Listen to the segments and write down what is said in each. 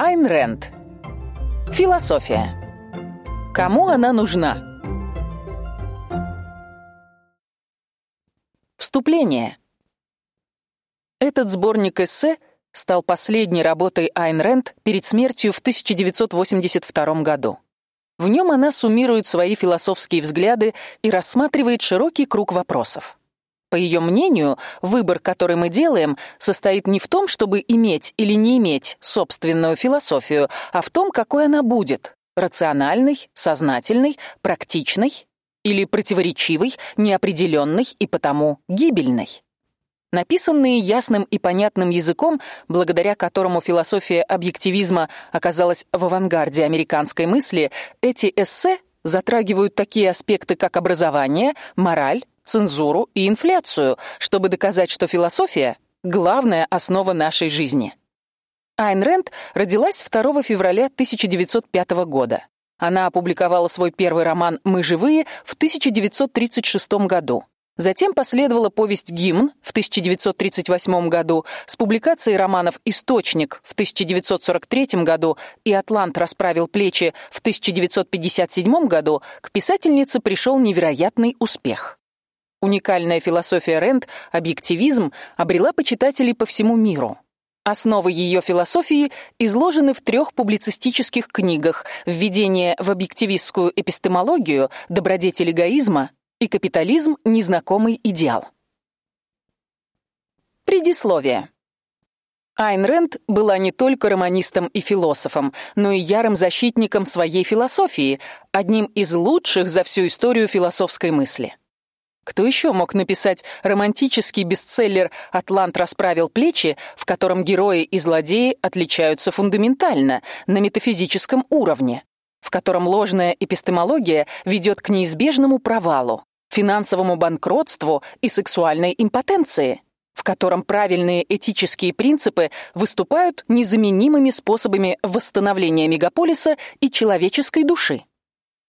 Айн Рэнд. Философия. Кому она нужна? Вступление. Этот сборник эссе стал последней работой Айн Рэнд перед смертью в 1982 году. В нем она суммирует свои философские взгляды и рассматривает широкий круг вопросов. По ее мнению, выбор, который мы делаем, состоит не в том, чтобы иметь или не иметь собственную философию, а в том, какой она будет: рациональной, сознательной, практичной или противоречивой, неопределенной и потому гибельной. Написанные ясным и понятным языком, благодаря которому философия объективизма оказалась в авангарде американской мысли, эти эссе затрагивают такие аспекты, как образование, мораль, цензуру и инфляцию, чтобы доказать, что философия главная основа нашей жизни. Айн Рэнд родилась 2 февраля 1905 года. Она опубликовала свой первый роман Мы живые в 1936 году. Затем последовала повесть Гимн в 1938 году, с публикацией романов Источник в 1943 году и Атлант расправил плечи в 1957 году. К писательнице пришел невероятный успех. Уникальная философия Рэнд, объективизм, обрела почитателей по всему миру. Основы ее философии изложены в трех публицистических книгах: Введение в объективистскую эпистемологию, Добродетель эгоизма и Капитализм незнакомый идеал. Предисловие. Айн Рэнд была не только романистом и философом, но и ярым защитником своей философии, одним из лучших за всю историю философской мысли. Кто еще мог написать романтический бестселлер Атлант расправил плечи, в котором герои и злодеи отличаются фундаментально на метафизическом уровне, в котором ложная эпистемология ведет к неизбежному провалу, финансовому банкротству и сексуальной импотенции, в котором правильные этические принципы выступают незаменимыми способами восстановления мегаполиса и человеческой души.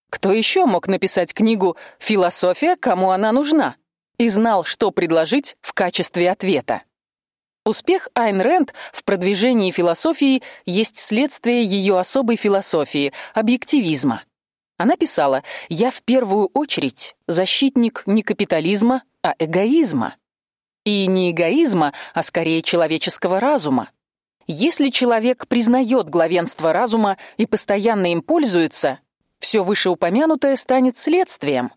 Кто еще мог написать книгу Философия, кому она нужна? и знал, что предложить в качестве ответа. Успех Айн Рэнд в продвижении философии есть следствие ее особой философии объективизма. Она писала: "Я в первую очередь защитник не капитализма, а эгоизма. И не эгоизма, а скорее человеческого разума. Если человек признает главенство разума и постоянно им пользуется, все вышеупомянутое станет следствием.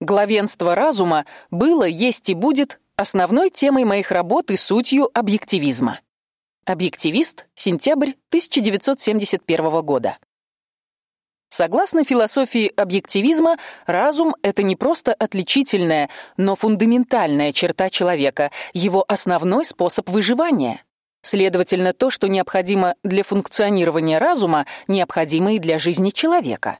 Главенство разума было, есть и будет основной темой моих работ и сутью объективизма. Объективист, сентябрь 1971 года. Согласно философии объективизма, разум это не просто отличительная, но фундаментальная черта человека, его основной способ выживания. Следовательно, то, что необходимо для функционирования разума, необходимо и для жизни человека.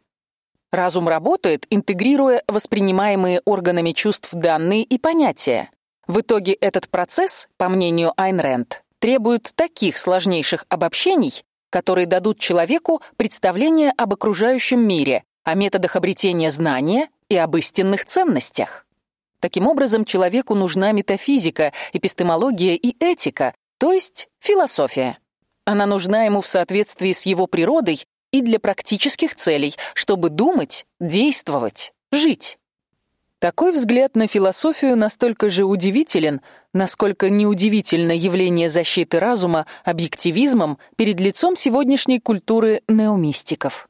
Разум работает, интегрируя воспринимаемые органами чувств данные и понятия. В итоге этот процесс, по мнению Айн Рэнд, требует таких сложнейших обобщений, которые дадут человеку представление об окружающем мире, о методах обретения знания и об истинных ценностях. Таким образом, человеку нужна метафизика, эпистемология и этика, то есть философия. Она нужна ему в соответствии с его природой и для практических целей, чтобы думать, действовать, жить. Такой взгляд на философию настолько же удивителен, насколько неудивительно явление защиты разума объективизмом перед лицом сегодняшней культуры неомистиков.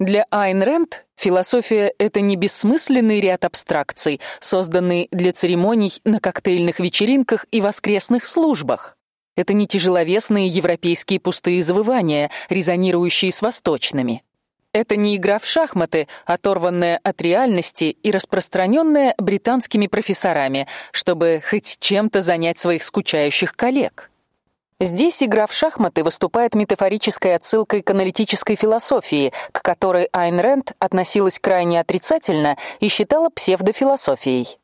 Для Айн Рэнд философия это не бессмысленный ряд абстракций, созданный для церемоний на коктейльных вечеринках и воскресных службах. Это не тяжеловесные европейские пустые завывания, резонирующие с восточными. Это не игра в шахматы, оторванная от реальности и распространенная британскими профессорами, чтобы хоть чем-то занять своих скучающих коллег. Здесь игра в шахматы выступает метафорической отсылкой к аналитической философии, к которой Айн Рэнд относилась крайне отрицательно и считала псевдофилософией.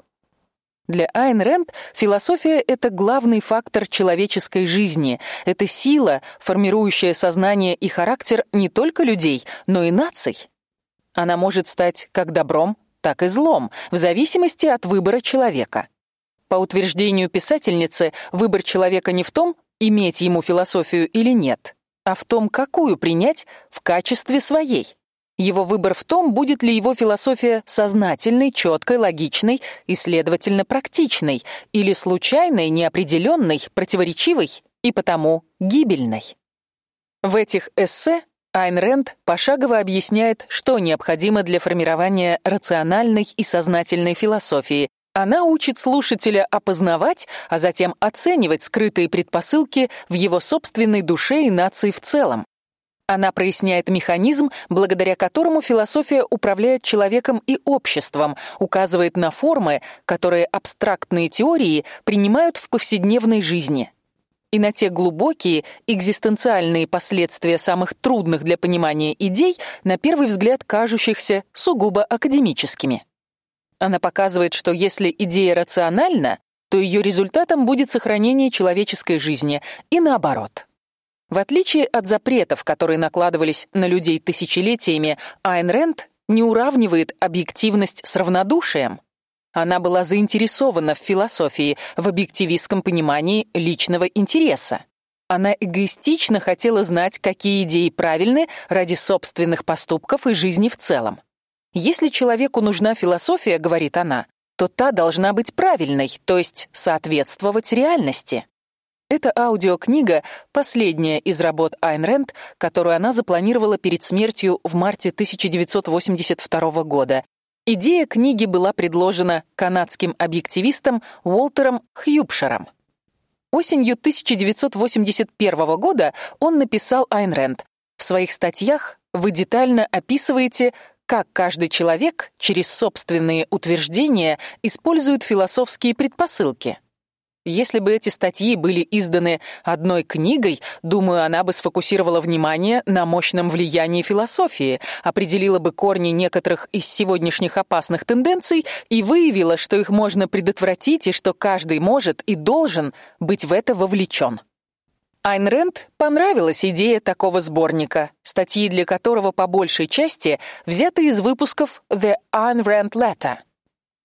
Для Айн Рэнд философия это главный фактор человеческой жизни, это сила, формирующая сознание и характер не только людей, но и наций. Она может стать как добром, так и злом, в зависимости от выбора человека. По утверждению писательницы, выбор человека не в том, иметь ему философию или нет. а в том, какую принять в качестве своей. Его выбор в том, будет ли его философия сознательной, четкой, логичной и, следовательно, практичной, или случайной, неопределенной, противоречивой и потому гибельной. В этих эссе Айн Рэнд пошагово объясняет, что необходимо для формирования рациональной и сознательной философии. Она учит слушателя опознавать, а затем оценивать скрытые предпосылки в его собственной душе и нации в целом. Она проясняет механизм, благодаря которому философия управляет человеком и обществом, указывает на формы, которые абстрактные теории принимают в повседневной жизни. И на те глубокие экзистенциальные последствия самых трудных для понимания идей, на первый взгляд кажущихся сугубо академическими. Она показывает, что если идея рациональна, то ее результатом будет сохранение человеческой жизни, и наоборот. В отличие от запретов, которые накладывались на людей тысячелетиями, Айн Рэнд не уравнивает объективность с равнодушием. Она была заинтересована в философии, в объективистском понимании личного интереса. Она эгоистично хотела знать, какие идеи правильны ради собственных поступков и жизни в целом. Если человеку нужна философия, говорит она, то та должна быть правильной, то есть соответствовать реальности. Эта аудиокнига последняя из работ Айн Рэнд, которую она запланировала перед смертью в марте 1982 года. Идея книги была предложена канадским объективистом Уолтером Хьюбшером. Осенью 1981 года он написал Айн Рэнд: "В своих статьях вы детально описываете, как каждый человек через собственные утверждения использует философские предпосылки. Если бы эти статьи были изданы одной книгой, думаю, она бы сфокусировала внимание на мощном влиянии философии, определила бы корни некоторых из сегодняшних опасных тенденций и выявила, что их можно предотвратить и что каждый может и должен быть в это вовлечен. Айн Рэнд понравилась идея такого сборника, статьи для которого по большей части взяты из выпусков The Ayn Rand Letter.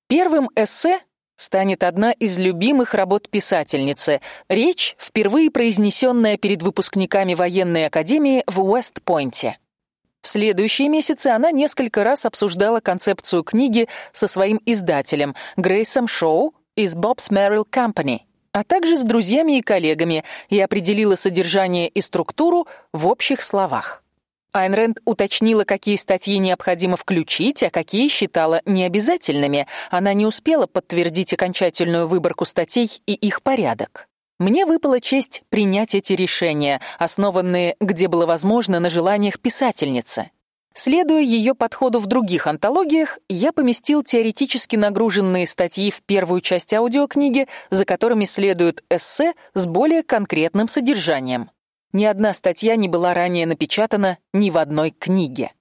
Первым эссе станет одна из любимых работ писательницы. Речь, впервые произнесенная перед выпускниками военной академии в Уэст-Пойнте. В следующие месяцы она несколько раз обсуждала концепцию книги со своим издателем Грейсом Шоу из Bob's Merrill Company, а также с друзьями и коллегами и определила содержание и структуру в общих словах. Айн уточнила, какие статьи необходимо включить, а какие считала необязательными. Она не успела подтвердить окончательную выборку статей и их порядок. Мне выпала честь принять эти решения, основанные, где было возможно, на желаниях писательницы. Следуя ее подходу в других антологиях, я поместил теоретически нагруженные статьи в первую часть аудиокниги, за которыми следуют эссе с более конкретным содержанием. Ни одна статья не была ранее напечатана ни в одной книге.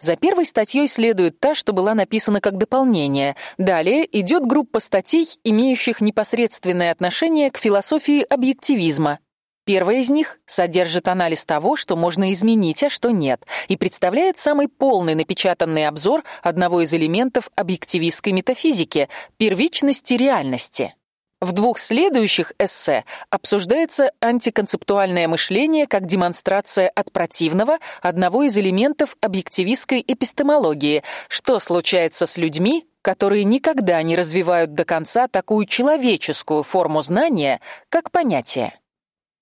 За первой статьей следует та, что была написана как дополнение. Далее идет группа статей, имеющих непосредственное отношение к философии объективизма. Первая из них содержит анализ того, что можно изменить, а что нет, и представляет самый полный напечатанный обзор одного из элементов объективистской метафизики первичности реальности. В двух следующих эссе обсуждается антиконцептуальное мышление как демонстрация от противного одного из элементов объективистской эпистемологии, что случается с людьми, которые никогда не развивают до конца такую человеческую форму знания, как понятие.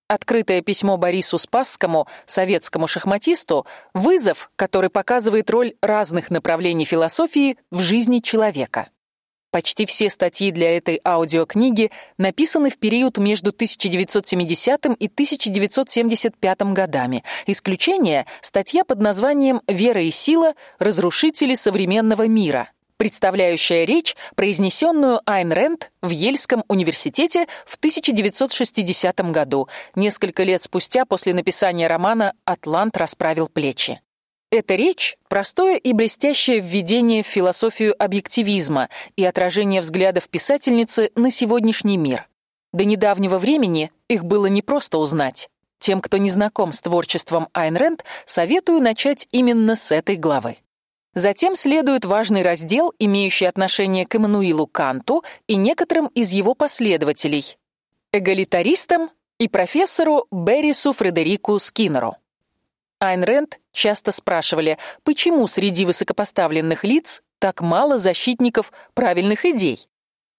Открытое письмо Борису Спасскому, советскому шахматисту, вызов, который показывает роль разных направлений философии в жизни человека. Почти все статьи для этой аудиокниги написаны в период между 1970 и 1975 годами. Исключение статья под названием Вера и сила разрушители современного мира, представляющая речь, произнесенную Айн Рэнд в Ельском университете в 1960 году, несколько лет спустя после написания романа Атлант расправил плечи. Эта речь простое и блестящее введение в философию объективизма и отражение взглядов писательницы на сегодняшний мир. До недавнего времени их было не просто узнать. Тем, кто не знаком с творчеством Айн Рэнд, советую начать именно с этой главы. Затем следует важный раздел, имеющий отношение к Эммануилу Канту и некоторым из его последователей, эгалитаристам и профессору Беррису Фредерику Скиннеру. Айн Рэнд часто спрашивали, почему среди высокопоставленных лиц так мало защитников правильных идей.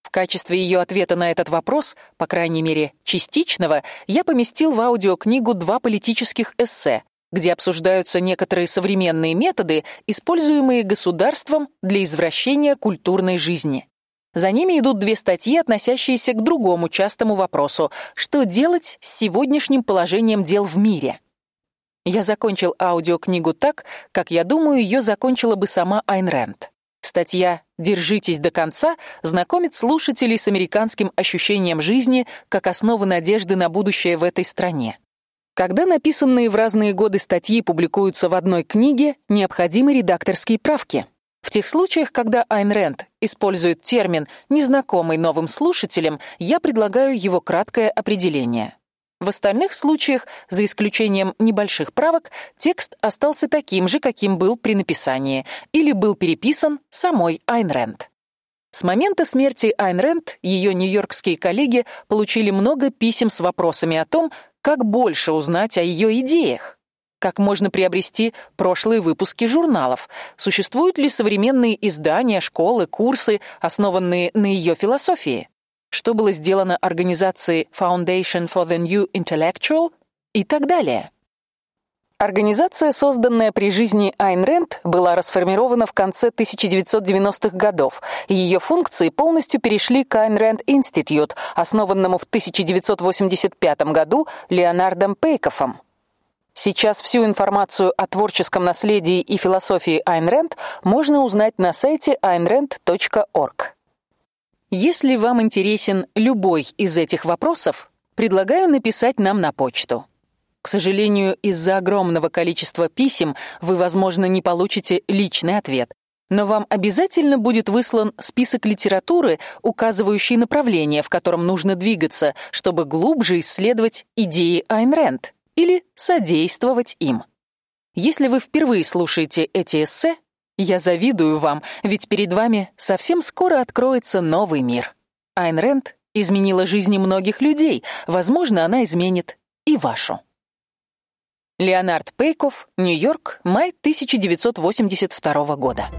В качестве ее ответа на этот вопрос, по крайней мере, частичного, я поместил в аудиокнигу два политических эссе, где обсуждаются некоторые современные методы, используемые государством для извращения культурной жизни. За ними идут две статьи, относящиеся к другому частому вопросу: что делать с сегодняшним положением дел в мире. Я закончил аудиокнигу так, как я думаю, ее закончила бы сама Айн Рэнд. Статья «Держитесь до конца» знакомит слушателей с американским ощущением жизни как основы надежды на будущее в этой стране. Когда написанные в разные годы статьи публикуются в одной книге, необходимы редакторские правки. В тех случаях, когда Айн Рэнд использует термин, незнакомый новым слушателям, я предлагаю его краткое определение. В остальных случаях, за исключением небольших правок, текст остался таким же, каким был при написании, или был переписан самой Айн Рэнд. С момента смерти Айн Рэнд ее нью-йоркские коллеги получили много писем с вопросами о том, как больше узнать о ее идеях? Как можно приобрести прошлые выпуски журналов? Существуют ли современные издания, школы, курсы, основанные на ее философии? Что было сделано организацией Foundation for the New Intellectual и так далее? Организация, созданная при жизни Айн Рэнд, была расформирована в конце 1990-х годов, и ее функции полностью перешли к Айн Рэнд Институт, основанному в 1985 году Леонардом Пейкофом. Сейчас всю информацию о творческом наследии и философии Айн Рэнд можно узнать на сайте aynrand.org. Если вам интересен любой из этих вопросов, предлагаю написать нам на почту. К сожалению, из-за огромного количества писем вы, возможно, не получите личный ответ, но вам обязательно будет выслан список литературы, указывающий направление, в котором нужно двигаться, чтобы глубже исследовать идеи Айн Рэнд или содействовать им. Если вы впервые слушаете эти эссе, я завидую вам, ведь перед вами совсем скоро откроется новый мир. Айн Рэнд изменила жизни многих людей, возможно, она изменит и вашу. Леонард Пейков, Нью-Йорк, май 1982 года.